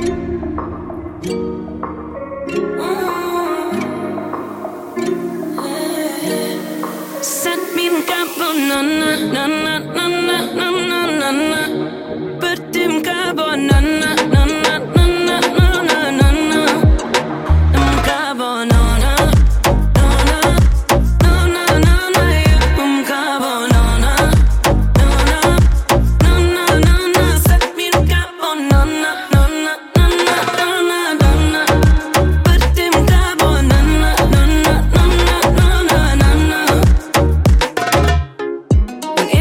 no, no.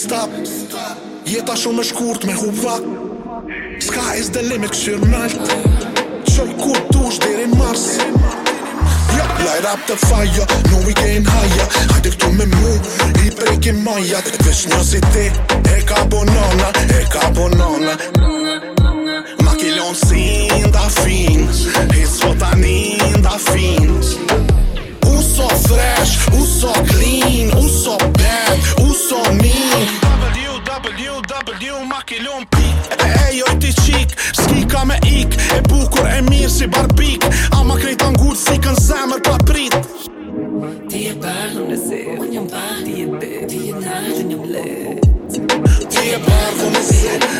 stop Jeta shumë e shkurt me huva Ska is the limit, këshyr nalt Qoj ku tush dheri mars yeah, Light up the fire, no we gain higher Hajde këtu me mu, i prejki majat Vesh një si ti, e ka bonona, e ka bonona ki lom pik E e jo ti qik Ski ka me ik E bukur e mirë si barbik A ma krejt angur si kën zemër pa prit Ti e bërnu në zi Unë Ti e bërnu në le Ti e bërnu në zi